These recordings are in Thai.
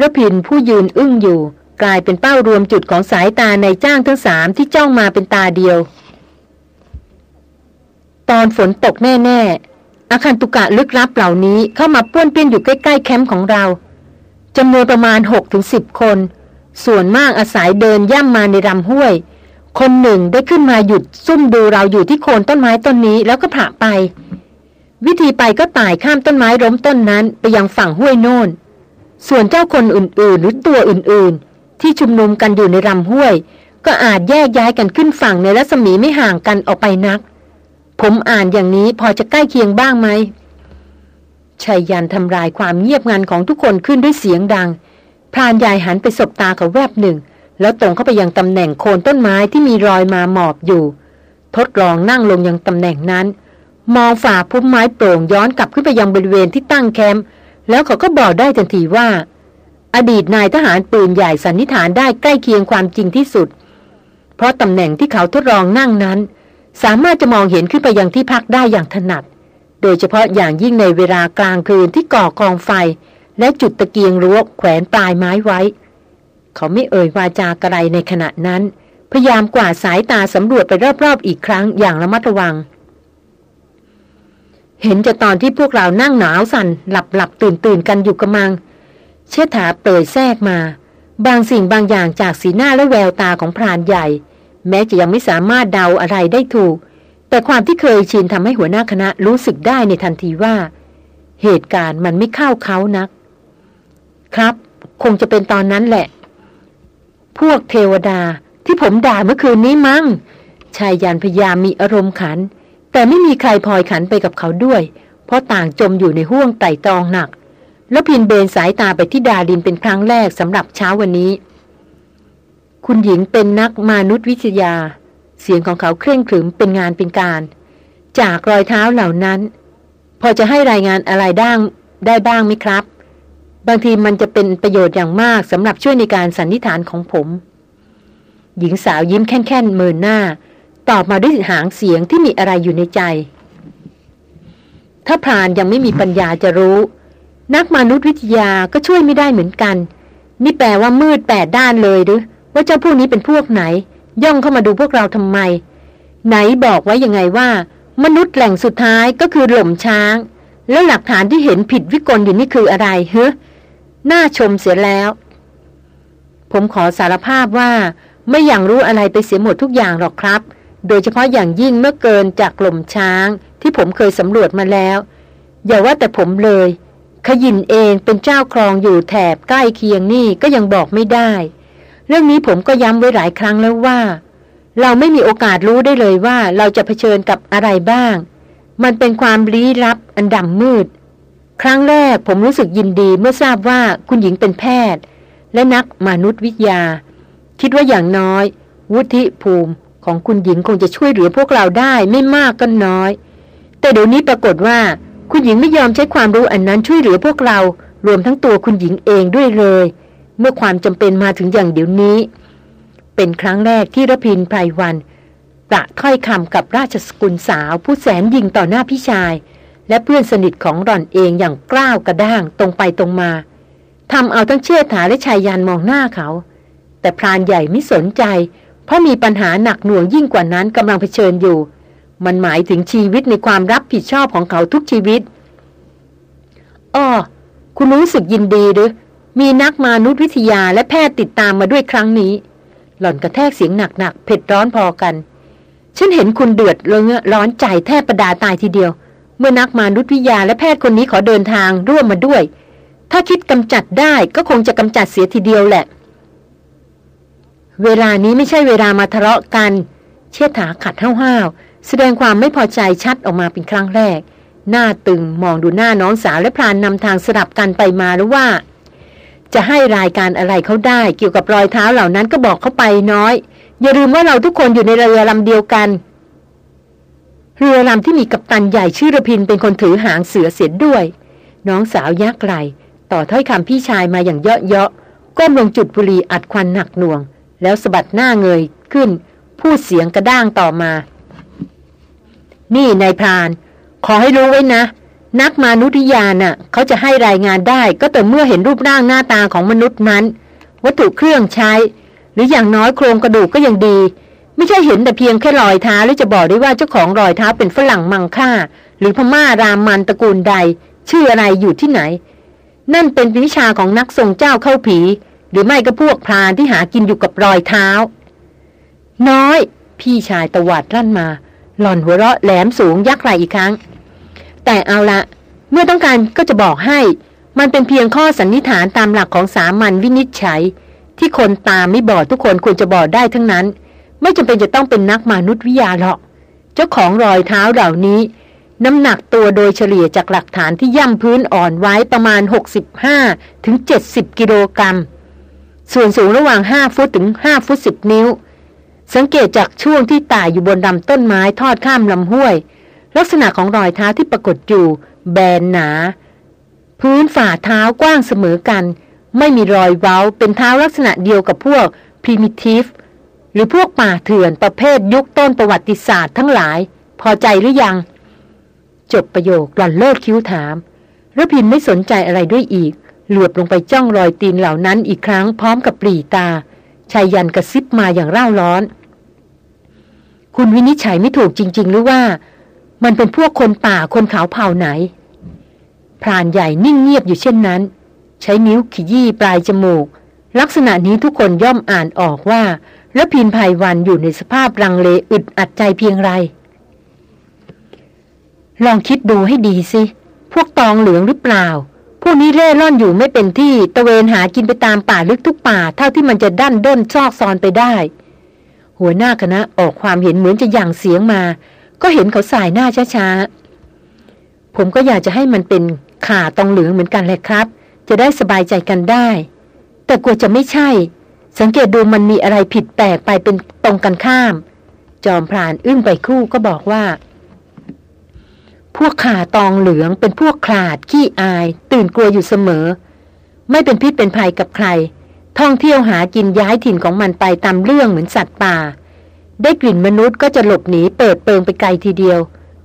ระพินผู้ยืนอึ้งอยู่ กลายเป็นเป้ารวมจุดของสายตาในจ้างทั้งสามที่จ้องมาเป็นตาเดียว ตอนฝนตกแน่ ๆ อาคันตุกะลึกลับเหล่านี้เข้ามาป้วนเปี้ยนอยู่ใกล้ๆแคมป์ของเราจำนวนประมาณ 6-10ถึงคน ส่วนมากอาศัยเดินย่ำมาในลำห้วย คนหนึ่งได้ขึ้นมาหยุดซุ่มดูเราอยู่ที่โคนต้นไม้ต้นนี้แล้วก็ผ่าไป วิธีไปก็ตายข้ามต้นไม้ล้มต้นนั้นไปยังฝั่งห้วยโน่น ส่วนเจ้าคนอื่นๆ หรือตัวอื่นๆ ที่ชุมนุมกันอยู่ในลำห้วย ก็อาจแยกย้ายกันขึ้นฝั่งในรัศมีไม่ห่างกันออกไปนัก ผมอ่านอย่างนี้พอจะใกล้เคียงบ้างไหมชายยันทำลายความเงียบงันของทุกคนขึ้นด้วยเสียงดัง พรานใหญ่หันไปสบตาเขาแวบหนึ่ง แล้วตรงเข้าไปยังตำแหน่งโคนต้นไม้ที่มีรอยมาหมอบอยู่ ทดลองนั่งลงยังตำแหน่งนั้น มองฝ่าพุ่มไม้โปร่งย้อนกลับขึ้นไปยังบริเวณที่ตั้งแคมป์ แล้วเขาก็บอกได้ทันทีว่า อดีตนายทหารปืนใหญ่สันนิษฐานได้ใกล้เคียงความจริงที่สุด เพราะตำแหน่งที่เขาทดลองนั่งนั้น สามารถจะมองเห็นขึ้นไปยังที่พักได้อย่างถนัด โดยเฉพาะอย่างยิ่งในเวลากลางคืนที่ก่อกองไฟ และจุดตะเกียงรั้วแขวนปลายไม้ไว้ เขาไม่เอ่ยวาจากระไรในขณะนั้น พยายามกวาดสายตาสำรวจไปรอบๆอีกครั้งอย่างระมัดระวัง เห็นจะตอนที่พวกเรานั่งหนาวสัน่นหลับหลับตื่นตื่นกันอยู่กระมัง เชษฐาเปิดแทรกมา บางสิ่งบางอย่างจากสีหน้าและแววตาของพรานใหญ่ แม้จะยังไม่สามารถเดาอะไรได้ถูก แต่ความที่เคยชินทำให้หัวหน้าคณะรู้สึกได้ในทันทีว่า เหตุการณ์มันไม่เข้าเขานัก ครับ คงจะเป็นตอนนั้นแหละ พวกเทวดาที่ผมด่าเมื่อคืนนี้มั้งชายยันพยายามมีอารมณ์ขัน แต่ไม่มีใครพลอยขันไปกับเขาด้วย เพราะต่างจมอยู่ในห้วงไต่ตองหนัก แล้วพินเบนสายตาไปที่ดาดินเป็นครั้งแรกสำหรับเช้าวันนี้ คุณหญิงเป็นนักมนุษยวิทยา เสียงของเขาเคร่งขรึมเป็นงานเป็นการ จากรอยเท้าเหล่านั้น พอจะให้รายงานอะไรด้างได้บ้างไหมครับ บางทีมันจะเป็นประโยชน์อย่างมากสำหรับช่วยในการสันนิษฐานของผม หญิงสาวยิ้มแค่นๆเมินหน้า ตอบมาด้วยหางเสียงที่มีอะไรอยู่ในใจ ถ้าพรานยังไม่มีปัญญาจะรู้ นักมนุษยวิทยาก็ช่วยไม่ได้เหมือนกัน นี่แปลว่ามืดแปดด้านเลยหรือว่าเจ้าพวกนี้เป็นพวกไหน ย่องเข้ามาดูพวกเราทำไม ไหนบอกไว้ยังไงว่า มนุษย์แหล่งสุดท้ายก็คือหล่มช้าง แล้วหลักฐานที่เห็นผิดวิกลอยู่นี่คืออะไรเฮ้น่าชมเสียแล้ว ผมขอสารภาพว่าไม่อย่างรู้อะไรไปเสียหมดทุกอย่างหรอกครับ โดยเฉพาะอย่างยิ่งเมื่อเกินจากหล่มช้างที่ผมเคยสำรวจมาแล้ว อย่าว่าแต่ผมเลย ขยินเองเป็นเจ้าครองอยู่แถบใกล้เคียงนี่ก็ยังบอกไม่ได้ เรื่องนี้ผมก็ย้ำไว้หลายครั้งแล้วว่า เราไม่มีโอกาสรู้ได้เลยว่าเราจะเผชิญกับอะไรบ้าง มันเป็นความลี้ลับอันดำมืด ครั้งแรกผมรู้สึกยินดีเมื่อทราบว่าคุณหญิงเป็นแพทย์ และนักมนุษยวิทยา คิดว่าอย่างน้อย วุฒิภูมิ ของคุณหญิงคงจะช่วยเหลือพวกเราได้ไม่มากก็น้อย แต่เดี๋ยวนี้ปรากฏว่า คุณหญิงไม่ยอมใช้ความรู้อันนั้นช่วยเหลือพวกเรา รวมทั้งตัวคุณหญิงเองด้วยเลย เมื่อความจำเป็นมาถึงอย่างเดี๋ยวนี้ เป็นครั้งแรกที่ระพินไพรวันประถ้อยคำกับราชสกุลสาวผู้แสนยิงต่อหน้าพี่ชาย และเพื่อนสนิทของหล่อนเองอย่างกล้าวกระด้างตรงไปตรงมาทำเอาทั้งเชื่อถาและชายยันมองหน้าเขา แต่พรานใหญ่ไม่สนใจ ราะมีปัญหาหนักหน่วงยิ่งกว่านั้นกำลังเผชิญอยู่ มันหมายถึงชีวิตในความรับผิดชอบของเขาทุกชีวิตอ้อคุณรู้สึกยินดีหรือมีนักมนุษยวิทยาและแพทย์ติดตามมาด้วยครั้งนี้ หล่อนกระแทกเสียงหนักๆเผ็ดร้อนพอกัน ฉันเห็นคุณเดือดเงร้อนใจแทบประดาตายทีเดียว เมื่อนักมนุษยวิทยาและแพทย์คนนี้ขอเดินทางร่วมมาด้วย ถ้าคิดกำจัดได้ก็คงจะกำจัดเสียทีเดียวแหละ เวลานี้ไม่ใช่เวลามาทะเลาะกัน เชิดถาขัดห้าวๆแสดงความไม่พอใจชัดออกมาเป็นครั้งแรก หน้าตึงมองดูหน้าน้องสาวและพรานนำทางสลับกันไปมาหรือว่า จะให้รายการอะไรเขาได้เกี่ยวกับรอยเท้าเหล่านั้นก็บอกเขาไปน้อย อย่าลืมว่าเราทุกคนอยู่ในเรือลำเดียวกัน เรือลำที่มีกัปตันใหญ่ชื่อระพินเป็นคนถือหางเสือเสียด้วย น้องสาวยักไหลต่อถ้อยคำพี่ชายมาอย่างเยาะเยาะก้มลงจุดบุหรี่อัดควันหนักหน่วง แล้วสะบัดหน้าเงยขึ้น พูดเสียงกระด้างต่อมา นี่นายพราน ขอให้รู้ไว้นะ นักมนุษยาน่ะ เขาจะให้รายงานได้ก็แต่เมื่อเห็นรูปร่างหน้าตาของมนุษย์นั้น วัตถุเครื่องใช้ หรืออย่างน้อยโครงกระดูกก็ยังดี ไม่ใช่เห็นแต่เพียงแค่รอยเท้าแล้วจะบอกได้ว่าเจ้าของรอยเท้าเป็นฝรั่งมังค่า หรือพม่ารามมันตระกูลใด ชื่ออะไรอยู่ที่ไหน นั่นเป็นวิชาของนักทรงเจ้าเข้าผี หรือไม่ก็พวกพรานที่หากินอยู่กับรอยเท้า น้อย พี่ชายตวัดลั่นมา หล่อนหัวเราะแหลมสูงยักไหลอีกครั้ง แต่เอาละ เมื่อต้องการก็จะบอกให้ มันเป็นเพียงข้อสันนิษฐานตามหลักของสามัญวินิจฉัย ที่คนตามไม่บอดทุกคนควรจะบอดได้ทั้งนั้น ไม่จำเป็นจะต้องเป็นนักมนุษยวิทยาหรอก เจ้าของรอยเท้าเหล่านี้ น้ำหนักตัวโดยเฉลี่ยจากหลักฐานที่ย่ำพื้นอ่อนไว้ประมาณ 65ถึง70 กิโลกรัม ส่วนสูงระหว่าง 5 ฟุตถึง 5 ฟุต 10 นิ้ว สังเกตจากช่วงที่ตายอยู่บนลำต้นไม้ทอดข้ามลำห้วย ลักษณะของรอยเท้าที่ปรากฏอยู่ แบนหนา พื้นฝ่าเท้ากว้างเสมอกัน ไม่มีรอยเว้าเป็นเท้าลักษณะเดียวกับพวก primitive หรือพวกป่าเถื่อนประเภทยุคต้นประวัติศาสตร์ทั้งหลาย พอใจหรือยัง จบประโยคหล่อนเลิกคิ้วถามระพินไม่สนใจอะไรด้วยอีก เหลือบลงไปจ้องรอยตีนเหล่านั้นอีกครั้งพร้อมกับปรีตาชายยันกระซิบมาอย่างเร่าร้อน คุณวินิจฉัยไม่ถูกจริง ๆ หรือว่า มันเป็นพวกคนป่าคนขาวเผ่าไหน พรานใหญ่นิ่งเงียบอยู่เช่นนั้น ใช้นิ้วขยี้ปลายจมูก ลักษณะนี้ทุกคนย่อมอ่านออกว่าแล้วพินภัยวันอยู่ในสภาพรังเลอึดอัดใจเพียงไร ลองคิดดูให้ดีสิ พวกตองเหลืองหรือเปล่า พวกนี้เร่ร่อนอยู่ไม่เป็นที่ ตะเวนหากินไปตามป่าลึกทุกป่า เท่าที่มันจะดั้นด้นซอกซอนไปได้ หัวหน้าคณะออกความเห็นเหมือนจะย่างเสียงมา ก็เห็นเขาสายหน้าช้าๆ ผมก็อยากจะให้มันเป็นข่าตองเหลืองเหมือนกันแหละครับ จะได้สบายใจกันได้ แต่กลัวจะไม่ใช่ สังเกตดูมันมีอะไรผิดแปลกไปเป็นตรงกันข้าม จอมพรานอึ้งไปครู่ก็บอกว่า พวกข่าตองเหลืองเป็นพวกขลาดขี้อาย ตื่นกลัวอยู่เสมอ ไม่เป็นพิษเป็นภัยกับใคร ท่องเที่ยวหากินย้ายถิ่นของมันไปตามเรื่องเหมือนสัตว์ป่า ได้กลิ่นมนุษย์ก็จะหลบหนีเปิดเปิงไปไกลทีเดียว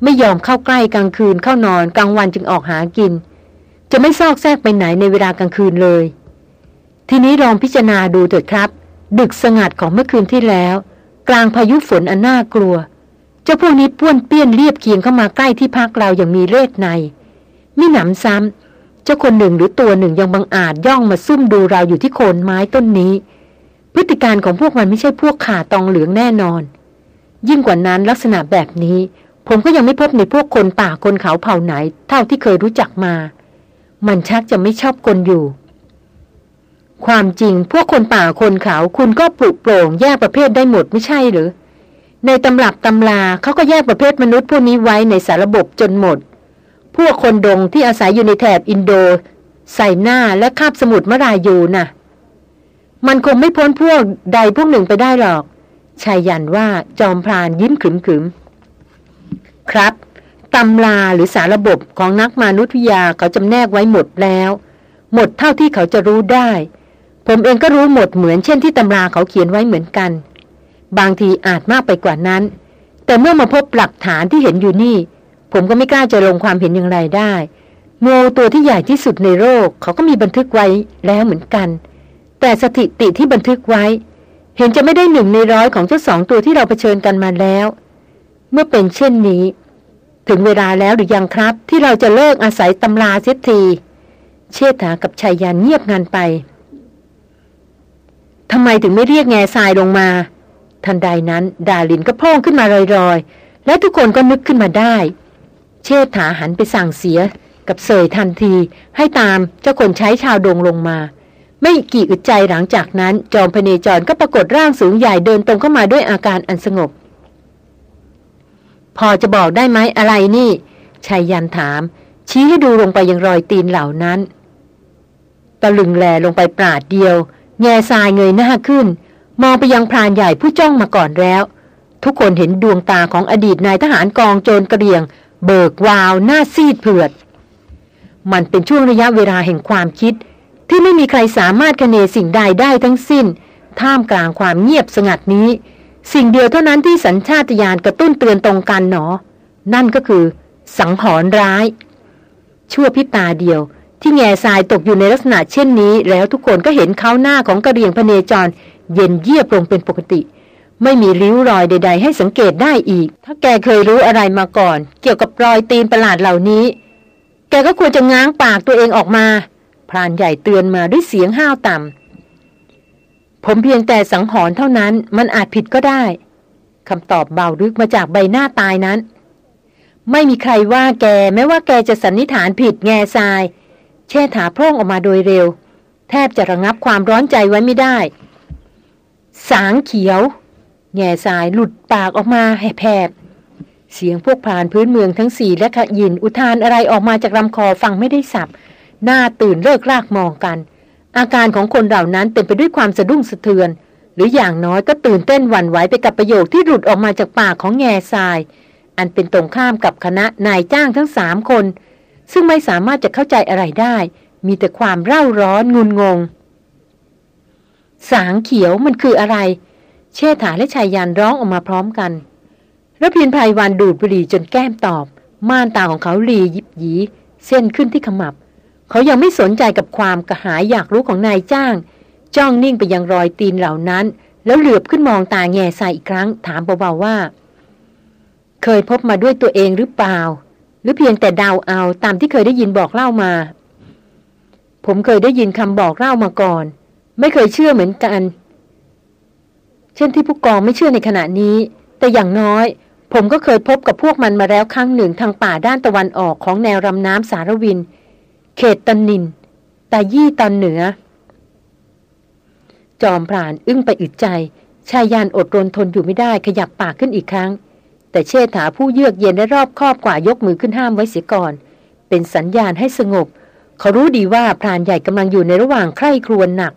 ไม่ยอมเข้าใกล้กลางคืนเข้านอนกลางวันจึงออกหากิน จะไม่ซอกแซกไปไหนในเวลากลางคืนเลย ทีนี้ลองพิจารณาดูเถิดครับ ดึกสงัดของเมื่อคืนที่แล้ว กลางพายุฝนอันน่ากลัว เจ้าพวกนี้ป้วนเปี้ยนเรียบเคียงเข้ามาใกล้ที่พักเราอย่างมีเลขในมิหนำซ้ำเจ้าคนหนึ่งหรือตัวหนึ่งยังบังอาจย่องมาซุ่มดูเราอยู่ที่โคนไม้ต้นนี้ พฤติการของพวกมันไม่ใช่พวกขาตองเหลืองแน่นอน ยิ่งกว่านั้นลักษณะแบบนี้ ผมก็ยังไม่พบในพวกคนป่าคนเขาเผ่าไหน เท่าที่เคยรู้จักมา มันชักจะไม่ชอบคนอยู่ความจริงพวกคนป่าคนเขาคุณก็ปลุกโปร่งแยกประเภทได้หมดไม่ใช่หรือ ในตำรับตำลาเขาก็แยกประเภทมนุษย์พวกนี้ไว้ในสารบบจนหมด พวกคนดงที่อาศัยอยู่ในแถบอินโดใส่หน้าและคาบสมุทรมรายูน่ะ มันคงไม่พ้นพวกใดพวกหนึ่งไปได้หรอก ชายยันว่าจอมพรานยิ้มขึมๆครับตำลาหรือสารบบของนักมนุษยวิทยาเขาจำแนกไว้หมดแล้ว หมดเท่าที่เขาจะรู้ได้ ผมเองก็รู้หมดเหมือนเช่นที่ตำราเขาเขียนไว้เหมือนกัน บางทีอาจมากไปกว่านั้น แต่เมื่อมาพบหลักฐานที่เห็นอยู่นี่ ผมก็ไม่กล้าจะลงความเห็นอย่างไรได้งูตัวที่ใหญ่ที่สุดในโลกเขาก็มีบันทึกไว้แล้วเหมือนกัน แต่สถิติที่บันทึกไว้ เห็นจะไม่ได้หนึ่งในร้อยของเจ้าสองตัวที่เราเผชิญกันมาแล้ว เมื่อเป็นเช่นนี้ ถึงเวลาแล้วหรือยังครับ ที่เราจะเลิกอาศัยตำราเสียที เชษฐากับชายยานเงียบงานไปทำไมถึงไม่เรียกแง่ทรายลงมา ทันใดนั้น ดาลินก็พ่งขึ้นมาลอยๆ และทุกคนก็นึกขึ้นมาได้ เชษฐาหันไปสั่งเสียกับเสยทันทีให้ตามเจ้าคนใช้ชาวดงลงมา ไม่กี่อึดใจหลังจากนั้น จอมพเนจรก็ปรากฏร่างสูงใหญ่เดินตรงเข้ามาด้วยอาการอันสงบ พอจะบอกได้ไหมอะไรนี่ชายยันถาม ชี้ให้ดูลงไปยังรอยตีนเหล่านั้นตะลึงแลลงไปปราดเดียว แง่ทรายเงยหน้าขึ้น มองไปยังพรานใหญ่ผู้จ้องมาก่อนแล้ว ทุกคนเห็นดวงตาของอดีตนายทหารกองโจรกระเรียง เบิกวาวหน้าซีดเผือด มันเป็นช่วงระยะเวลาแห่งความคิด ที่ไม่มีใครสามารถคะเนสิ่งใดได้ทั้งสิ้น ท่ามกลางความเงียบสงัดนี้ สิ่งเดียวเท่านั้นที่สัญชาตญาณกระตุ้นเตือนตรงกันหนอ นั่นก็คือ สังหรณ์ร้าย ชั่วพิตาเดียวที่แง่ทรายตกอยู่ในลักษณะเช่นนี้ แล้วทุกคนก็เห็นเขาหน้าของกระเรียงพเนจร เย็นเยียบลงเป็นปกติ ไม่มีริ้วรอยใด ๆ ให้สังเกตได้อีก ถ้าแกเคยรู้อะไรมาก่อน เกี่ยวกับรอยตีนประหลาดเหล่านี้ แกก็ควรจะง้างปากตัวเองออกมา พรานใหญ่เตือนมาด้วยเสียงห้าวต่ำผมเพียงแต่สังหรณ์เท่านั้นมันอาจผิดก็ได้คำตอบเบาลึกมาจากใบหน้าตายนั้น ไม่มีใครว่าแกแม้ว่าแกจะสันนิษฐานผิดแง่ทราย แช่ถาพร่องออกมาโดยเร็ว แทบจะระงับความร้อนใจไว้ไม่ได้ สางเขียว แง่ทรายหลุดปากออกมาแผบเสียงพวกผ่านพื้นเมืองทั้งสี่และขยินอุทานอะไรออกมาจากลำคอฟังไม่ได้สับ หน้าตื่นเลิกลากมองกัน อาการของคนเหล่านั้นเต็มไปด้วยความสะดุ้งสะเทือน หรืออย่างน้อยก็ตื่นเต้นหวั่นไหวไปกับประโยคที่หลุดออกมาจากปากของแง่ทราย อันเป็นตรงข้ามกับคณะนายจ้างทั้งสามคน ซึ่งไม่สามารถจะเข้าใจอะไรได้ มีแต่ความเร่าร้อนงุนงง สางเขียวมันคืออะไร เชษฐาและชายยานร้องออกมาพร้อมกันระพินภัยวันดูดบุหรี่จนแก้มตอบ ม่านตาของเขาลียิบหยีเส้นขึ้นที่ขมับ เขายังไม่สนใจกับความกระหายอยากรู้ของนายจ้าง จ้องนิ่งไปยังรอยตีนเหล่านั้น แล้วเหลือบขึ้นมองตาแง่ใสอีกครั้ง ถามเบาๆว่า เคยพบมาด้วยตัวเองหรือเปล่า หรือเพียงแต่เดาเอาตามที่เคยได้ยินบอกเล่ามา ผมเคยได้ยินคำบอกเล่ามาก่อน ไม่เคยเชื่อเหมือนกัน เช่นที่ผู้กองไม่เชื่อในขณะนี้ แต่อย่างน้อย ผมก็เคยพบกับพวกมันมาแล้วครั้งหนึ่งทางป่าด้านตะวันออกของแนวรำน้ำสารวิน เขตตันนินตายี่ตอนเหนือ จอมพรานอึ้งไปอึดใจ ชายยานอดรนทนอยู่ไม่ได้ขยับปากขึ้นอีกครั้ง แต่เชษฐาผู้เยือกเย็นและรอบครอบกว่ายกมือขึ้นห้ามไว้เสียก่อน เป็นสัญญาณให้สงบ เขารู้ดีว่าพรานใหญ่กำลังอยู่ในระหว่างใคร่ครวญหนัก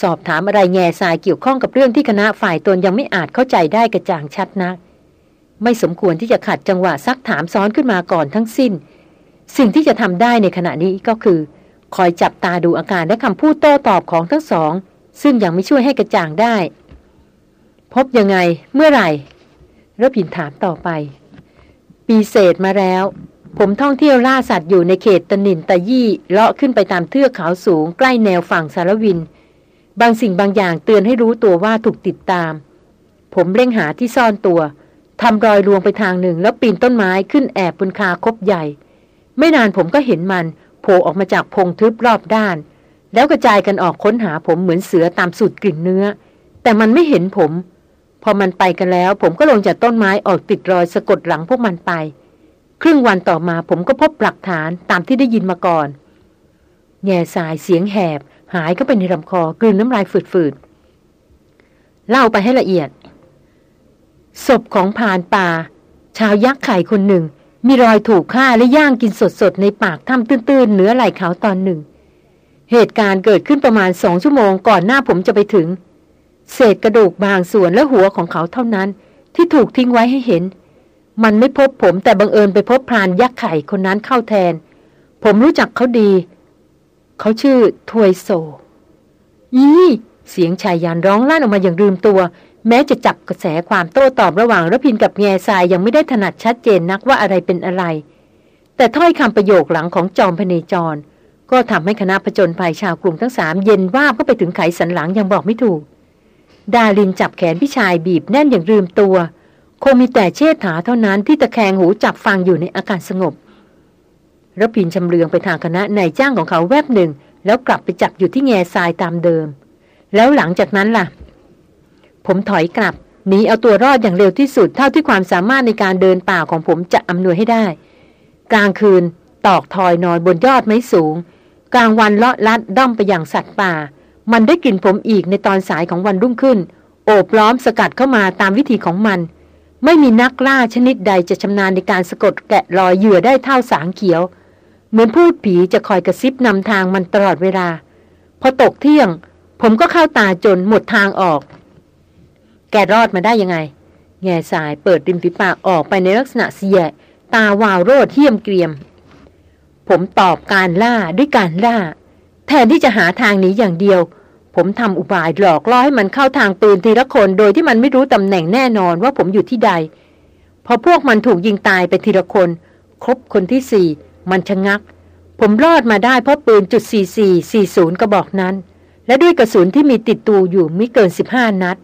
สอบถามอะไรแง่สายเกี่ยวข้องกับเรื่องที่คณะฝ่ายตนยังไม่อาจเข้าใจได้กระจ่างชัดนัก ไม่สมควรที่จะขัดจังหวะซักถามซ้อนขึ้นมาก่อนทั้งสิ้น สิ่งที่จะทำได้ในขณะนี้ก็คือ คอยจับตาดูอาการและคำพูดโต้ตอบของทั้งสอง ซึ่งยังไม่ช่วยให้กระจ่างได้ พบยังไงเมื่อไหร่รพินถามต่อไป ปีเศษมาแล้ว ผมท่องเที่ยวล่าสัตว์อยู่ในเขตตนินตะยี่เลาะขึ้นไปตามเทือกเขาสูงใกล้แนวฝั่งสารวิน บางสิ่งบางอย่างเตือนให้รู้ตัวว่าถูกติดตาม ผมเร่งหาที่ซ่อนตัวทำรอยลวงไปทางหนึ่ง แล้วปีนต้นไม้ขึ้นแอบบนคาคบใหญ่ ไม่นานผมก็เห็นมันโผล่ออกมาจากพงทึบรอบด้าน แล้วกระจายกันออกค้นหาผมเหมือนเสือตามสูตรกลิ่นเนื้อ แต่มันไม่เห็นผม พอมันไปกันแล้ว ผมก็ลงจากต้นไม้ออกติดรอยสะกดหลังพวกมันไป ครึ่งวันต่อมาผมก็พบหลักฐานตามที่ได้ยินมาก่อน แง่สายเสียงแหบ หายก็ไปในลำคอกลืนน้ำลายฝืดๆ เล่าไปให้ละเอียด ศพของผานป่า ชาวยักษ์ไข่คนหนึ่ง มีรอยถูกฆ่าและย่างกินสดๆ ในปากถ้ำตื้นๆเหนือไหล่เขาตอนหนึ่ง เหตุการณ์เกิดขึ้นประมาณสองชั่วโมงก่อนหน้าผมจะไปถึง เศษกระดูกบางส่วนและหัวของเขาเท่านั้น ที่ถูกทิ้งไว้ให้เห็น มันไม่พบผมแต่บังเอิญไปพบพรานยักษ์ไข่คนนั้นเข้าแทน ผมรู้จักเขาดี เขาชื่อทวยโซยี่เสียงชายยานร้องลั่นออกมาอย่างลืมตัว แม้จะจับกระแสความโต้ตอบระหว่างระพินกับแง่ทรายยังไม่ได้ถนัดชัดเจนนักว่าอะไรเป็นอะไร แต่ถ้อยคำประโยคหลังของจอมพเนจร ก็ทำให้คณะผจญภัยชาวกรุงทั้งสามเย็นว่าก็ไปถึงไขสันหลังยังบอกไม่ถูก ดาลินจับแขนพี่ชายบีบแน่นอย่างลืมตัว คงมีแต่เชษฐาเท่านั้นที่ตะแคงหูจับฟังอยู่ในอาการสงบ รพินชำเลืองไปทางคณะนายจ้างของเขาแวบหนึ่ง แล้วกลับไปจับอยู่ที่แง่ทรายตามเดิม แล้วหลังจากนั้นล่ะ ผมถอยกลับหนีเอาตัวรอดอย่างเร็วที่สุดเท่าที่ความสามารถในการเดินป่าของผมจะอำนวยให้ได้ กลางคืนตอกทอยนอนบนยอดไม้สูง กลางวันเลาะลัดด้อมไปอย่างสัตว์ป่า มันได้กลิ่นผมอีกในตอนสายของวันรุ่งขึ้น โอบล้อมสกัดเข้ามาตามวิธีของมัน ไม่มีนักล่าชนิดใดจะชำนาญในการสะกดแกะรอยเหยื่อได้เท่าสางเขียว เหมือนพูดผีจะคอยกระซิบนำทางมันตลอดเวลา พอตกเที่ยง ผมก็เข้าตาจนหมดทางออก แกรอดมาได้ยังไง แง่สายเปิดริมฝีปากออกไปในลักษณะเสีย ตาวาวโรดเทียมเกรียม ผมตอบการล่าด้วยการล่า แทนที่จะหาทางหนีอย่างเดียว ผมทำอุบายหลอกล่อให้มันเข้าทางปืนทีละคนโดยที่มันไม่รู้ตำแหน่งแน่นอนว่าผมอยู่ที่ใดพอพวกมันถูกยิงตายไปทีละคน ครบคนที่สี่ มันชะงัก ผมรอดมาได้เพราะปืนจุด4440 กระบอกนั้น และด้วยกระสุนที่มีติดตัวอยู่ไม่เกิน 15 นัด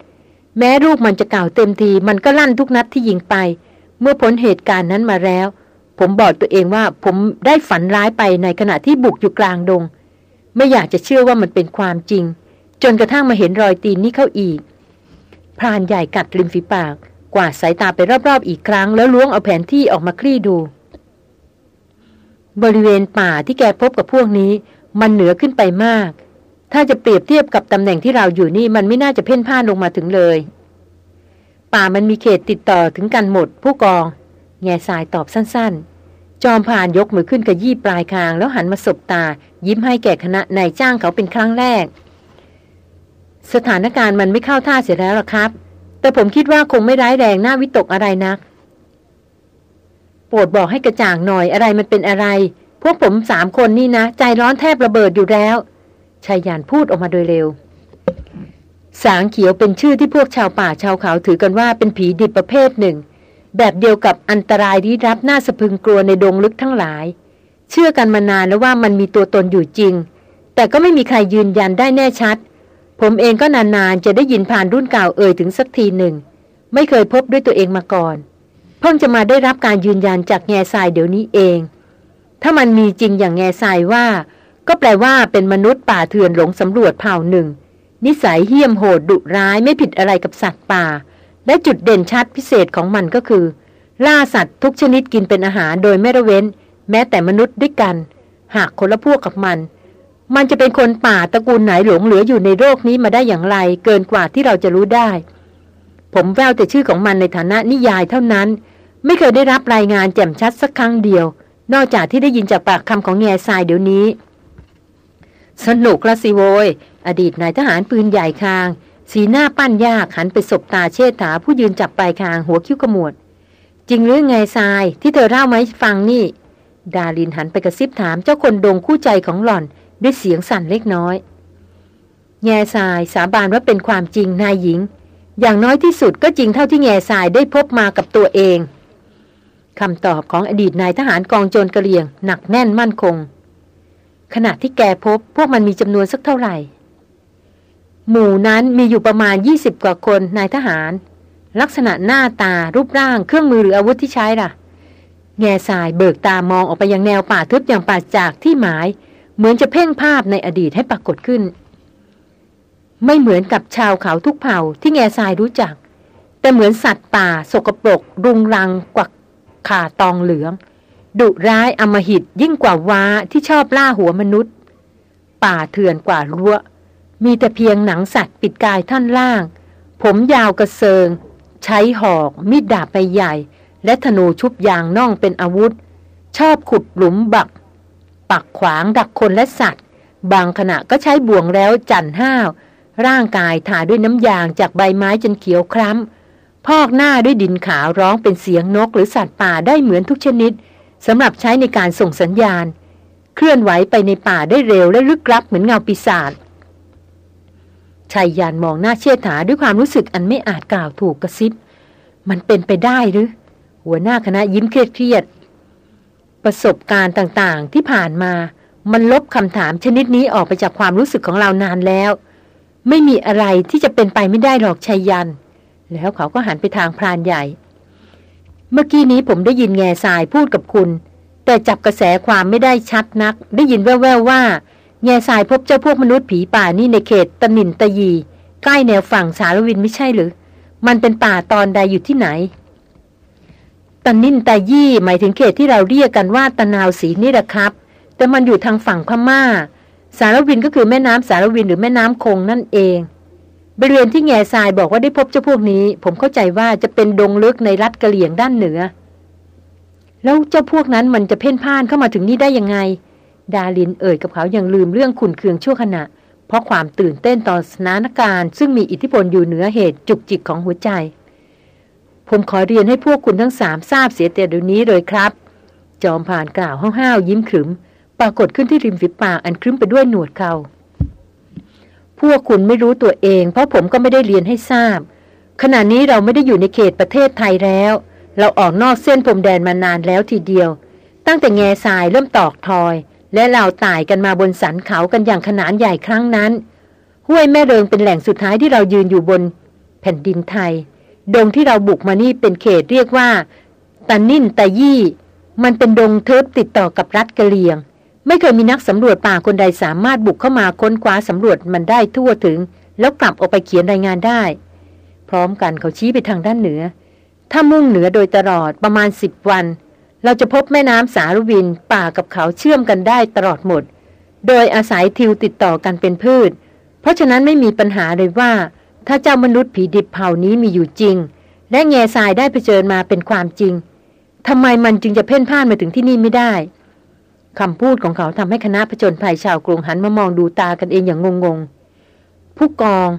แม้ลูกมันจะเก่าเต็มทีมันก็ลั่นทุกนัดที่ยิงไป เมื่อพ้นเหตุการณ์นั้นมาแล้ว ผมบอกตัวเองว่าผมได้ฝันร้ายไปในขณะที่บุกอยู่กลางดง ไม่อยากจะเชื่อว่ามันเป็นความจริง จนกระทั่งมาเห็นรอยตีนนี้เข้าอีกพรานใหญ่กัดริมฝีปาก กวาดสายตาไปรอบๆอีกครั้ง แล้วล้วงเอาแผนที่ออกมาคลี่ดู บริเวณป่าที่แกพบกับพวกนี้ มันเหนือขึ้นไปมาก ถ้าจะเปรียบเทียบกับตำแหน่งที่เราอยู่นี่มันไม่น่าจะเพ่นพ่านลงมาถึงเลย ป่ามันมีเขตติดต่อถึงกันหมด ผู้กอง แง่สายตอบสั้น ๆ จอมผ่านยกมือขึ้นกระยี่ปลายคาง แล้วหันมาสบตา ยิ้มให้แก่คณะนายจ้างเขาเป็นครั้งแรก สถานการณ์มันไม่เข้าท่าเสียแล้วล่ะครับ แต่ผมคิดว่าคงไม่ร้ายแรงน่าวิตกอะไรนัก โปรดบอกให้กระจ่างหน่อยอะไรมันเป็นอะไร พวกผมสามคนนี่นะ ใจร้อนแทบระเบิดอยู่แล้วชายยานพูดออกมาโดยเร็ว สางเขียวเป็นชื่อที่พวกชาวป่าชาวเขาถือกันว่าเป็นผีดิบประเภทหนึ่ง แบบเดียวกับอันตรายที่รับหน้าสะพึงกลัวในดงลึกทั้งหลาย เชื่อกันมานานแล้วว่ามันมีตัวตนอยู่จริง แต่ก็ไม่มีใครยืนยันได้แน่ชัด ผมเองก็นานๆจะได้ยินผ่านรุ่นเก่าเอ่ยถึงสักทีหนึ่ง ไม่เคยพบด้วยตัวเองมาก่อน เพิ่งจะมาได้รับการยืนยันจากแง่ทรายเดี๋ยวนี้เอง ถ้ามันมีจริงอย่างแง่ทรายว่า ก็แปลว่าเป็นมนุษย์ป่าเถื่อนหลงสำรวจเผ่าหนึ่ง นิสัยเหี้ยมโหดดุร้ายไม่ผิดอะไรกับสัตว์ป่า และจุดเด่นชัดพิเศษของมันก็คือ ล่าสัตว์ทุกชนิดกินเป็นอาหารโดยไม่ระเว้น แม้แต่มนุษย์ด้วยกัน หากคนละพวกกับมัน มันจะเป็นคนป่าตระกูลไหนหลงเหลืออยู่ในโลกนี้มาได้อย่างไร เกินกว่าที่เราจะรู้ได้ ผมแววแต่ชื่อของมันในฐานะนิยายเท่านั้น ไม่เคยได้รับรายงานแจ่มชัดสักครั้งเดียว นอกจากที่ได้ยินจากปากคำของแง่ทรายเดี๋ยวนี้ สนุกละสิโวย อดีตนายทหารปืนใหญ่คาง สีหน้าปั้นยากหันไปสบตาเชษฐาผู้ยืนจับปลายคางหัวคิ้วขมวด จริงหรือไงทรายที่เธอเล่ามาให้ฟังนี่ ดาลินหันไปกระซิบถามเจ้าคนดงคู่ใจของหล่อนด้วยเสียงสั่นเล็กน้อย แง่ทรายสาบานว่าเป็นความจริงนายหญิง อย่างน้อยที่สุดก็จริงเท่าที่แง่ทรายได้พบมากับตัวเอง คำตอบของอดีตนายทหารกองโจรกระเลียง หนักแน่นมั่นคง ขณะที่แกพบพวกมันมีจำนวนสักเท่าไหร่ หมู่นั้นมีอยู่ประมาณ 20 กว่าคนนายทหาร ลักษณะหน้าตารูปร่างเครื่องมือหรืออาวุธที่ใช้ล่ะ แง่สายเบิกตามองออกไปยังแนวป่าทึบอย่างป่าจากที่หมาย เหมือนจะเพ่งภาพในอดีตให้ปรากฏขึ้น ไม่เหมือนกับชาวเขาทุกเผ่าที่แง่ทรายรู้จัก แต่เหมือนสัตว์ป่า สกปรก รุงรังกวัก ขาตองเหลือง ดุร้ายอมหิตยิ่งกว่าว้าที่ชอบล่าหัวมนุษย์ ป่าเถื่อนกว่ารั้ว มีแต่เพียงหนังสัตว์ปิดกายท่อนล่าง ผมยาวกระเซิง ใช้หอกมีดดาบไปใหญ่ และธนูชุบยางน่องเป็นอาวุธ ชอบขุดหลุมบัก ปักขวางดักคนและสัตว์ บางขณะก็ใช้บ่วงแล้วจันห้าว ร่างกายถาด้วยน้ำยางจากใบไม้จนเขียวคล้ำ พอกหน้าด้วยดินขาวร้องเป็นเสียงนกหรือสัตว์ป่าได้เหมือนทุกชนิดสำหรับใช้ในการส่งสัญญาณ เคลื่อนไหวไปในป่าได้เร็วและลึกลับเหมือนเงาปีศาจชายยานมองหน้าเชิดถาด้วยความรู้สึกอันไม่อาจกล่าวถูกกระซิบ มันเป็นไปได้หรือ หัวหน้าคณะยิ้มเครียดประสบการณ์ต่างๆ ที่ผ่านมา มันลบคำถามชนิดนี้ออกไปจากความรู้สึกของเรานานแล้ว ไม่มีอะไรที่จะเป็นไปไม่ได้หรอกชายยัน แล้วเขาก็หันไปทางพรานใหญ่ เมื่อกี้นี้ผมได้ยินแง่ทรายพูดกับคุณ แต่จับกระแสความไม่ได้ชัดนัก ได้ยินแว่วๆว่า แง่ทรายพบเจ้าพวกมนุษย์ผีป่านี่ในเขตตะนินตะยี ใกล้แนวฝั่งสารวินไม่ใช่หรือ มันเป็นป่าตอนใดอยู่ที่ไหนตะนินตะยี่หมายถึงเขตที่เราเรียกกันว่าตะนาวสีนี่แหละครับ แต่มันอยู่ทางฝั่งพม่า สารวินก็คือแม่น้ำสารวินหรือแม่น้ำคงนั่นเอง บริเวณที่แง่ทรายบอกว่าได้พบเจ้าพวกนี้ ผมเข้าใจว่าจะเป็นดงลึกในรัฐกะเหลี่ยงด้านเหนือ แล้วเจ้าพวกนั้นมันจะเพ่นพ่านเข้ามาถึงนี่ได้ยังไง ดาลินเอ่ยกับเขาอย่างลืมเรื่องขุนเคืองชั่วขณะ เพราะความตื่นเต้นต่อสถานการณ์ ซึ่งมีอิทธิพลอยู่เหนือเหตุจุกจิกของหัวใจ ผมขอเรียนให้พวกคุณทั้งสามทราบเสียแต่เดี๋ยวนี้เลยครับ จอมผ่านกล่าวห้าวๆยิ้มขรึม ปรากฏขึ้นที่ริมฝีปากอันครึ้มไปด้วยหนวดเขา พวกคุณไม่รู้ตัวเอง เพราะผมก็ไม่ได้เรียนให้ทราบ ขณะนี้เราไม่ได้อยู่ในเขตประเทศไทยแล้ว เราออกนอกเส้นพรมแดนมานานแล้วทีเดียว ตั้งแต่แง่ทรายเริ่มตอกทอย และเราตายกันมาบนสันเขากันอย่างขนานใหญ่ครั้งนั้นห้วยแม่เริงเป็นแหล่งสุดท้ายที่เรายืนอยู่บน แผ่นดินไทย ดงที่เราบุกมานี่เป็นเขตเรียกว่าตานิ่นตายี่ มันเป็นดงเทิบติดต่อกับรัฐกะเลียง ไม่เคยมีนักสำรวจป่าคนใดสามารถบุกเข้ามาค้นคว้าสำรวจมันได้ทั่วถึง แล้วกลับออกไปเขียนรายงานได้ พร้อมกันเขาชี้ไปทางด้านเหนือ ถ้ามุ่งเหนือโดยตลอดประมาณสิบวัน เราจะพบแม่น้ำสารวิน ป่ากับเขาเชื่อมกันได้ตลอดหมด โดยอาศัยทิวติดต่อกันเป็นพืช เพราะฉะนั้นไม่มีปัญหาเลยว่า ถ้าเจ้ามนุษย์ผีดิบเผ่านี้มีอยู่จริง และแง่ทรายได้เผชิญมาเป็นความจริงทำไมมันจึงจะเพ่นพ่านมาถึงที่นี่ไม่ได้ คำพูดของเขาทำให้คณะผจญภัยชาวกรุงหันมามองดูตากันเองอย่างงงๆ ผู้กอง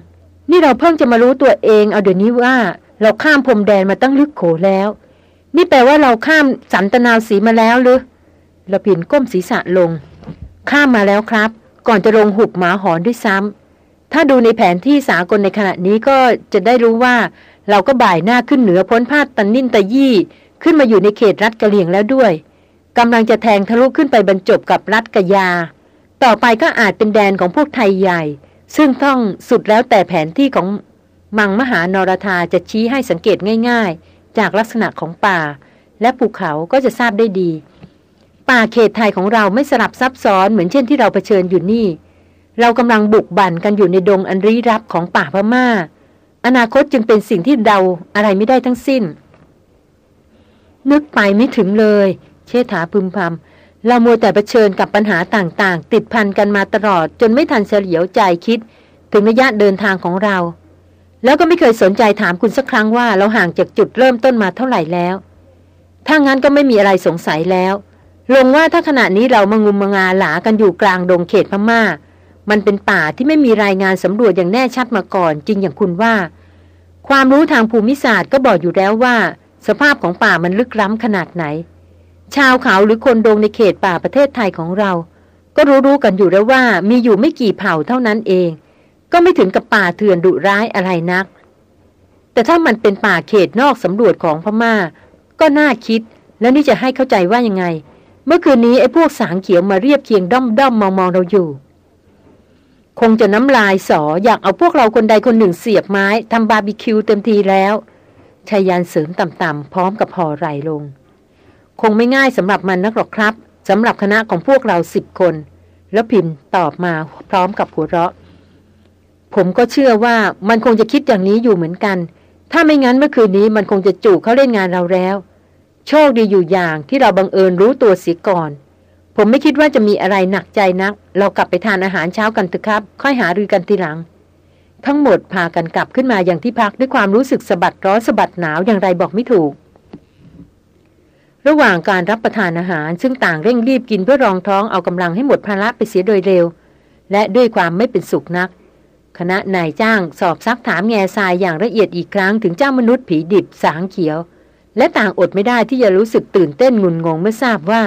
นี่เราเพิ่งจะมารู้ตัวเอง เอาเดี๋ยวนี้ว่า เราข้ามพรมแดนมาตั้งลึกโขแล้ว นี่แปลว่าเราข้ามสันตนาวสีมาแล้วหรือละพินก้มศีรษะลง ข้ามมาแล้วครับ ก่อนจะลงหุบหมาหอนด้วยซ้ำถ้าดูในแผนที่สากลในขณะนี้ก็จะได้รู้ว่า เราก็บ่ายหน้าขึ้นเหนือพ้นพาดตันนินตะยี่ ขึ้นมาอยู่ในเขตรัฐกะเหลี่ยงแล้วด้วย กำลังจะแทงทะลุขึ้นไปบรรจบกับรัฐกะยา ต่อไปก็อาจเป็นแดนของพวกไทยใหญ่ ซึ่งต้องสุดแล้วแต่แผนที่ของมังมหานรธาจะชี้ให้สังเกตง่าย ๆ จากลักษณะของป่า และภูเขาก็จะทราบได้ดี ป่าเขตไทยของเราไม่สลับซับซ้อนเหมือนเช่นที่เราเผชิญอยู่นี่ เรากำลังบุกบั่นกันอยู่ในดงอันรีรับของป่าพมา่า อนาคตจึงเป็นสิ่งที่เดาอะไรไม่ได้ทั้งสิ้น นึกไปไม่ถึงเลย ชษฐาพึมพำเรามัวแต่เผชิญกับปัญหาต่างๆ ติดพันกันมาตลอด จนไม่ทันเฉลียวใจคิด ถึงระยะเดินทางของเรา แล้วก็ไม่เคยสนใจถามคุณสักครั้งว่าเราห่างจากจุดเริ่มต้นมาเท่าไหร่แล้ว ถ้างั้นก็ไม่มีอะไรสงสัยแล้ว ลงว่าถ้าขณะนี้เรามางุมมางาหลากันอยู่กลางดงเขตพม่า มันเป็นป่าที่ไม่มีรายงานสำรวจอย่างแน่ชัดมาก่อน จริงอย่างคุณว่า ความรู้ทางภูมิศาสตร์ก็บอกอยู่แล้วว่า สภาพของป่ามันลึกล้ำขนาดไหน ชาวเขาหรือคนดงในเขตป่าประเทศไทยของเรา ก็รู้ๆกันอยู่แล้วว่ามีอยู่ไม่กี่เผ่าเท่านั้นเอง ก็ไม่ถึงกับป่าเถื่อนดุร้ายอะไรนัก แต่ถ้ามันเป็นป่าเขตนอกสำรวจของพมา่า ก็น่าคิดแล้วนี่จะให้เข้าใจว่ายังไง เมื่อคืนนี้ไอ้พวกสางเขียวมาเรียบเคียงด้อมด้อมมองมองเราอยู่ คงจะน้ำลายสออยากเอาพวกเราคนใดคนหนึ่งเสียบไม้ทำบาร์บีคิวเต็มทีแล้วชายันเสริมต่ำๆพร้อมกับพอไหลลง คงไม่ง่ายสำหรับมันนักหรอกครับสำหรับคณะของพวกเราสิบคน แล้วพิมพ์ตอบมาพร้อมกับหัวเราะ ผมก็เชื่อว่ามันคงจะคิดอย่างนี้อยู่เหมือนกัน ถ้าไม่งั้นเมื่อคืนนี้มันคงจะจู่เขาเล่นงานเราแล้ว โชคดีอยู่อย่างที่เราบังเอิญรู้ตัวเสียก่อน ผมไม่คิดว่าจะมีอะไรหนักใจนัก เรากลับไปทานอาหารเช้ากันเถอะครับ ค่อยหารือกันทีหลัง ทั้งหมดพากันกลับขึ้นมาอย่างที่พักด้วยความรู้สึกสะบัดร้อนสะบัดหนาวอย่างไรบอกไม่ถูก ระหว่างการรับประทานอาหาร ซึ่งต่างเร่งรีบกินเพื่อรองท้องเอากำลังให้หมดภาระไปเสียโดยเร็ว และด้วยความไม่เป็นสุขนัก คณะนายจ้างสอบซักถามแง่ทรายอย่างละเอียดอีกครั้งถึงเจ้ามนุษย์ผีดิบสางเขียว และต่างอดไม่ได้ที่จะรู้สึกตื่นเต้นงุนงงเมื่อทราบว่า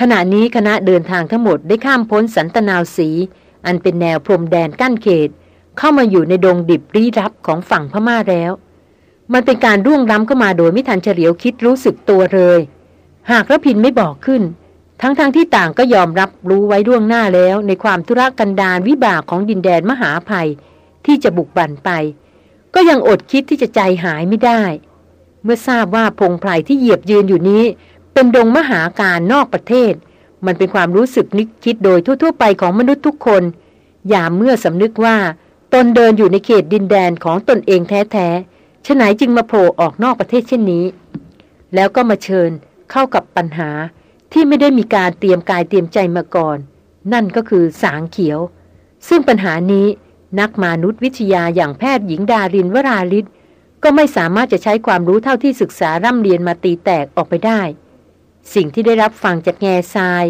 ขณะนี้คณะเดินทางทั้งหมดได้ข้ามพ้นสันตนาวสี อันเป็นแนวพรมแดนกั้นเขต เข้ามาอยู่ในดงดิบรีรับของฝั่งพม่าแล้ว มันเป็นการร่วงล้ำเข้ามาโดยไม่ทันเฉลียวคิดรู้สึกตัวเลย หากระพินไม่บอกขึ้น ทั้งๆทที่ต่างก็ยอมรับรู้ไว้ล่วงหน้าแล้ว ในความธุรกันดารวิบากของดินแดนมหาภัย ที่จะบุกบั่นไป ก็ยังอดคิดที่จะใจหายไม่ได้ เมื่อทราบว่าพงไพรที่เหยียบยืนอยู่นี้ เป็นดงมหาการนอกประเทศ มันเป็นความรู้สึกนึกคิดโดยทั่วๆไปของมนุษย์ทุกคน อย่าเมื่อสำนึกว่าตนเดินอยู่ในเขตดินแดนของตนเองแท้ๆฉะไหนจึงมาโผล่ออกนอกประเทศเช่นนี้ แล้วก็มาเชิญ เข้ากับปัญหาที่ไม่ได้มีการเตรียมกายเตรียมใจมาก่อน นั่นก็คือสางเขียว ซึ่งปัญหานี้นักมนุษยวิทยาอย่างแพทย์หญิงดารินวราลิศก็ไม่สามารถจะใช้ความรู้เท่าที่ศึกษาร่ำเรียนมาตีแตกออกไปได้ สิ่งที่ได้รับฟังจากแง่ทราย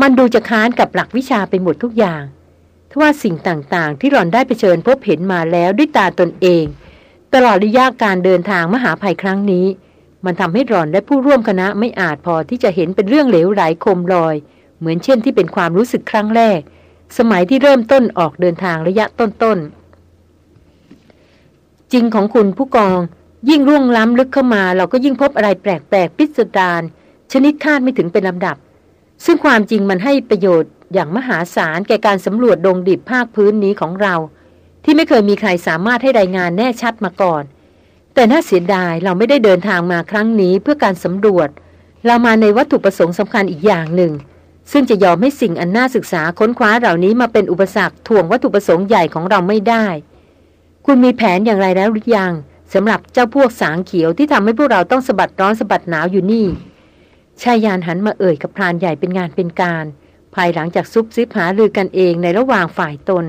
มันดูจะค้านกับหลักวิชาไปหมดทุกอย่างทว่าสิ่งต่างๆ ที่หล่อนได้ไปเชิญพบเห็นมาแล้วด้วยตาตนเอง ตลอดระยะการเดินทางมหาภัยครั้งนี้ มันทำให้รอนและผู้ร่วมคณะไม่อาจพอที่จะเห็นเป็นเรื่องเหลวไหลคมลอย เหมือนเช่นที่เป็นความรู้สึกครั้งแรก สมัยที่เริ่มต้นออกเดินทางระยะต้นๆจริงของคุณผู้กอง ยิ่งร่วงล้ำลึกเข้ามา เราก็ยิ่งพบอะไรแปลกๆพิสดารชนิดคาดไม่ถึงเป็นลำดับ ซึ่งความจริงมันให้ประโยชน์อย่างมหาศาลแก่การสำรวจดงดิบภาคพื้นนี้ของเรา ที่ไม่เคยมีใครสามารถให้รายงานแน่ชัดมาก่อน แต่น่าเสียดายเราไม่ได้เดินทางมาครั้งนี้เพื่อการสำรวจ เรามาในวัตถุประสงค์สำคัญอีกอย่างหนึ่ง ซึ่งจะยอมให้สิ่งอันน่าศึกษาค้นคว้าเหล่านี้มาเป็นอุปสรรคถ่วงวัตถุประสงค์ใหญ่ของเราไม่ได้ คุณมีแผนอย่างไรแล้วหรือยังสำหรับเจ้าพวกสางเขียวที่ทำให้พวกเราต้องสะบัดร้อนสะบัดหนาวอยู่นี่ชายยานหันมาเอ่ยกับพรานใหญ่เป็นงานเป็นการ ภายหลังจากซุบซิบหาลือกันเองในระหว่างฝ่ายตน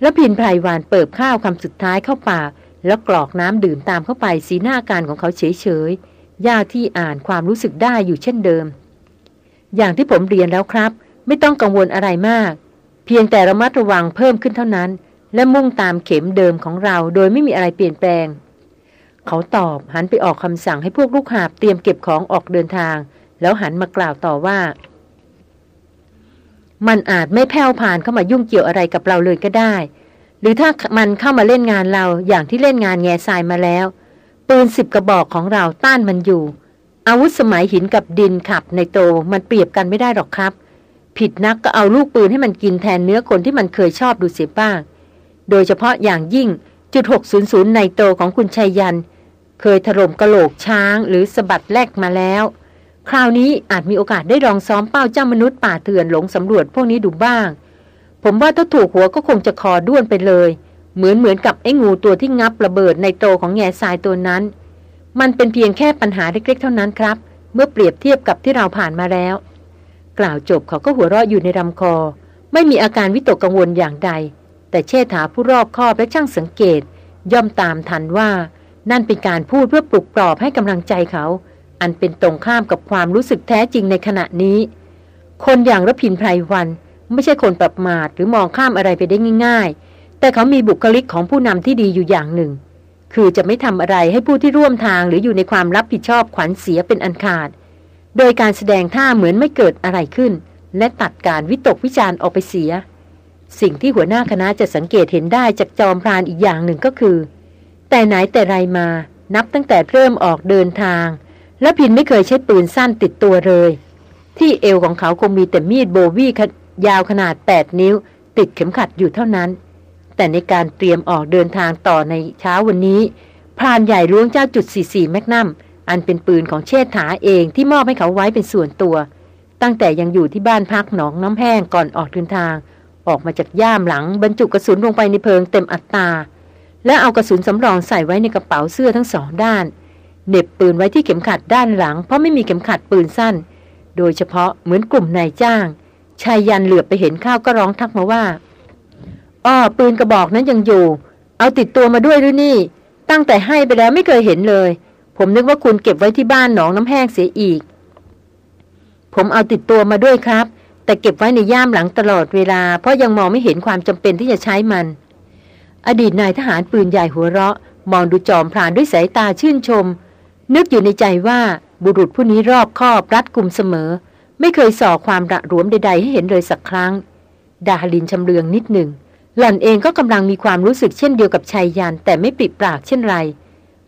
แล้วพินไพรวานเปิบข้าวคำสุดท้ายเข้าปาก แล้วกรอกน้ำดื่มตามเข้าไปสีหน้าการของเขาเฉยเฉยยากที่อ่านความรู้สึกได้อยู่เช่นเดิม อย่างที่ผมเรียนแล้วครับ ไม่ต้องกังวลอะไรมาก เพียงแต่ระมัดระวังเพิ่มขึ้นเท่านั้น และมุ่งตามเข็มเดิมของเราโดยไม่มีอะไรเปลี่ยนแปลง เขาตอบหันไปออกคำสั่งให้พวกลูกหาบเตรียมเก็บของออกเดินทาง แล้วหันมากล่าวต่อว่า มันอาจไม่แผ่วผ่านเข้ามายุ่งเกี่ยวอะไรกับเราเลยก็ได้ หรือถ้ามันเข้ามาเล่นงานเราอย่างที่เล่นงานแง่ทรายมาแล้ว ปืนสิบกระบอกของเราต้านมันอยู่ อาวุธสมัยหินกับดินขับในโตมันเปรียบกันไม่ได้หรอกครับ ผิดนักก็เอาลูกปืนให้มันกินแทนเนื้อคนที่มันเคยชอบดูเสียบ้าง โดยเฉพาะอย่างยิ่งจุด600ในโตของคุณชัยยัน เคยถล่มกระโหลกช้างหรือสะบัดแลกมาแล้ว คราวนี้อาจมีโอกาสได้ลองซ้อมเป้าเจ้ามนุษย์ป่าเถื่อนหลงสำรวจพวกนี้ดูบ้าง ผมว่าถ้าถูกหัวก็คงจะคอด้วนไปเลย เหมือนเหมือนกับไอ้งูตัวที่งับระเบิดในโตของแง่ทรายตัวนั้น มันเป็นเพียงแค่ปัญหาเล็กๆเท่านั้นครับ เมื่อเปรียบเทียบกับที่เราผ่านมาแล้ว กล่าวจบเขาก็หัวเราะอยู่ในลำคอ ไม่มีอาการวิตกกังวลอย่างใด แต่เชษฐาผู้รอบคอบและช่างสังเกต ย่อมตามทันว่า นั่นเป็นการพูดเพื่อปลุกปลอบให้กำลังใจเขา อันเป็นตรงข้ามกับความรู้สึกแท้จริงในขณะนี้ คนอย่างรพินไพรวัน ไม่ใช่คนประมาทหรือมองข้ามอะไรไปได้ง่าย ๆ แต่เขามีบุคลิกของผู้นำที่ดีอยู่อย่างหนึ่ง คือจะไม่ทำอะไรให้ผู้ที่ร่วมทางหรืออยู่ในความรับผิดชอบขวัญเสียเป็นอันขาด โดยการแสดงท่าเหมือนไม่เกิดอะไรขึ้น และตัดการวิตกวิจารณ์ออกไปเสีย สิ่งที่หัวหน้าคณะจะสังเกตเห็นได้จากจอมพรานอีกอย่างหนึ่งก็คือ แต่ไหนแต่ไรมานับตั้งแต่เริ่มออกเดินทาง และพินไม่เคยใช้ปืนสั้นติดตัวเลย ที่เอวของเขาคงมีแต่มีดโบวี่ ยาวขนาด 8 นิ้ว ติดเข็มขัดอยู่เท่านั้น แต่ในการเตรียมออกเดินทางต่อในเช้าวันนี้พรานใหญ่ล้วงเจ้าจุด 44 แมกนัมอันเป็นปืนของเชษฐาเองที่มอบให้เขาไว้เป็นส่วนตัว ตั้งแต่ยังอยู่ที่บ้านพักหนองน้ำแห้งก่อนออกเดินทาง ออกมาจากย่ามหลังบรรจุกระสุนลงไปในเพิงเต็มอัตราและเอากระสุนสำรองใส่ไว้ในกระเป๋าเสื้อทั้งสองด้านเน็บปืนไว้ที่เข็มขัดด้านหลัง เพราะไม่มีเข็มขัดปืนสั้น โดยเฉพาะเหมือนกลุ่มนายจ้าง ชายยันเหลือบไปเห็นข้าวก็ร้องทักมาว่า อ้อปืนกระบอกนั้นยังอยู่ เอาติดตัวมาด้วยหรือนี่ ตั้งแต่ให้ไปแล้วไม่เคยเห็นเลย ผมนึกว่าคุณเก็บไว้ที่บ้านหนองน้ำแห้งเสียอีก ผมเอาติดตัวมาด้วยครับ แต่เก็บไว้ในย่ามหลังตลอดเวลา เพราะยังมองไม่เห็นความจำเป็นที่จะใช้มัน อดีตนายทหารปืนใหญ่หัวเราะ มองดูจอมพรานด้วยสายตาชื่นชม นึกอยู่ในใจว่าบุรุษผู้นี้รอบคอบรัดกุมเสมอ ไม่เคยส่อความระรวมใด ๆ ให้เห็นเลยสักครั้ง ดาลินชำเลืองนิดหนึ่ง หล่อนเองก็กำลังมีความรู้สึกเช่นเดียวกับชายยานแต่ไม่ปิดปากเช่นไร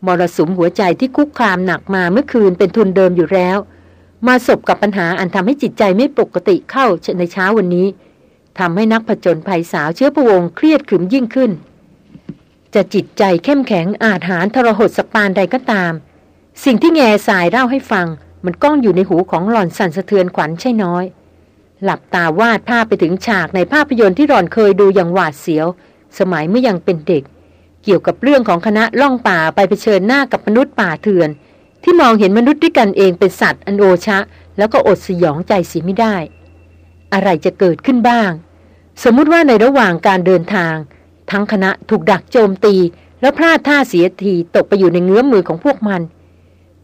มรสุมหัวใจที่คุกคามหนักมาเมื่อคืนเป็นทุนเดิมอยู่แล้ว มาสบกับปัญหาอันทำให้จิตใจไม่ปกติเข้าในเช้าวันนี้ทำให้นักผจญภัยสาวเชื้อพระวงเครียดขึมยิ่งขึ้น จะจิตใจเข้มแข็งอาจหารทรหดสปานใดก็ตาม สิ่งที่แง่สายเล่าให้ฟัง มันก้องอยู่ในหูของหล่อนสั่นสะเทือนขวัญใช่น้อย หลับตาวาดภาพไปถึงฉากในภาพยนตร์ที่หล่อนเคยดูอย่างหวาดเสียว สมัยเมื่อยังเป็นเด็ก เกี่ยวกับเรื่องของคณะล่องป่าไปเผชิญหน้ากับมนุษย์ป่าเถื่อน ที่มองเห็นมนุษย์ด้วยกันเองเป็นสัตว์อันโอชะ แล้วก็อดสยองใจเสียไม่ได้ อะไรจะเกิดขึ้นบ้าง สมมุติว่าในระหว่างการเดินทาง ทั้งคณะถูกดักโจมตี แล้วพลาดท่าเสียทีตกไปอยู่ในเงื้อมมือของพวกมัน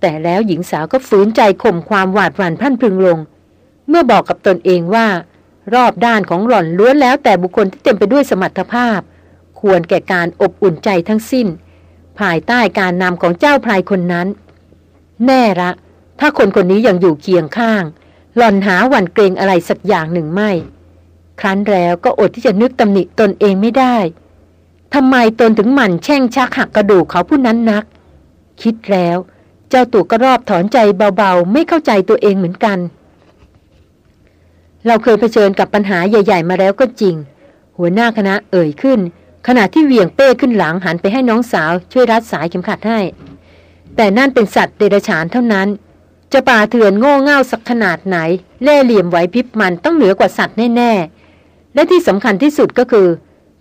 แต่แล้วหญิงสาวก็ฝืนใจข่มความหวาดหวั่นพันพึงลง เมื่อบอกกับตนเองว่า รอบด้านของหล่อนล้วนแล้วแต่บุคคลที่เต็มไปด้วยสมรรถภาพ ควรแก่การอบอุ่นใจทั้งสิ้น ภายใต้การนำของเจ้าพลายคนนั้น แน่ละ ถ้าคนคนนี้ยังอยู่เคียงข้าง หล่อนหาหวั่นเกรงอะไรสักอย่างหนึ่งไม่ ครั้นแล้วก็อดที่จะนึกตำหนิตนเองไม่ได้ทำไมตนถึงหมั่นแช่งชักหักกระดูกเขาผู้นั้นนัก คิดแล้ว เจ้าตัวก็รอบถอนใจเบาๆ ไม่เข้าใจตัวเองเหมือนกัน เราเคยเผชิญกับปัญหาใหญ่ ๆ มาแล้วก็จริง หัวหน้าคณะเอ่ยขึ้น ขณะที่เหวี่ยงเป้ขึ้นหลังหันไปให้น้องสาว ช่วยรัดสายเข็มขัดให้ แต่นั่นเป็นสัตว์เดรัจฉานเท่านั้น จะป่าเถื่อนโง่เง่าสักขนาดไหน เล่เหลี่ยมไหวพริบมันต้องเหนือกว่าสัตว์แน่ๆและที่สำคัญที่สุดก็คือ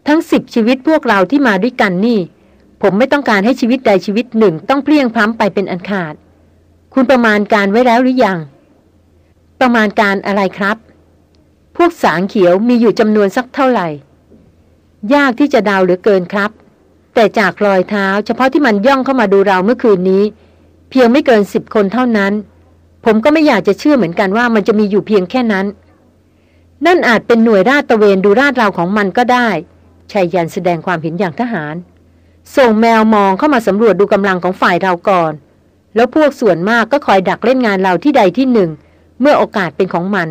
ทั้งสิบชีวิตพวกเราที่มาด้วยกันนี่ ผมไม่ต้องการให้ชีวิตใดชีวิตหนึ่งต้องเพลียงพล้ำไปเป็นอันขาด คุณประมาณการไว้แล้วหรือยัง ประมาณการอะไรครับ พวกสางเขียวมีอยู่จำนวนสักเท่าไหร่ ยากที่จะดาเหลือเกินครับ แต่จากรอยเท้า เฉพาะที่มันย่องเข้ามาดูเราเมื่อคืนนี้ เพียงไม่เกินสิบคนเท่านั้น ผมก็ไม่อยากจะเชื่อเหมือนกันว่ามันจะมีอยู่เพียงแค่นั้น นั่นอาจเป็นหน่วยราดตะเวนดูราดราวของมันก็ได้ชายยันแสดงความเห็นอย่างทหาร ส่งแมวมองเข้ามาสำรวจดูกำลังของฝ่ายเราก่อน แล้วพวกส่วนมากก็คอยดักเล่นงานเราที่ใดที่หนึ่ง เมื่อโอกาสเป็นของมัน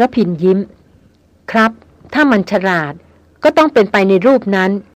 รพินยิ้ม ครับ ถ้ามันฉลาดก็ต้องเป็นไปในรูปนั้น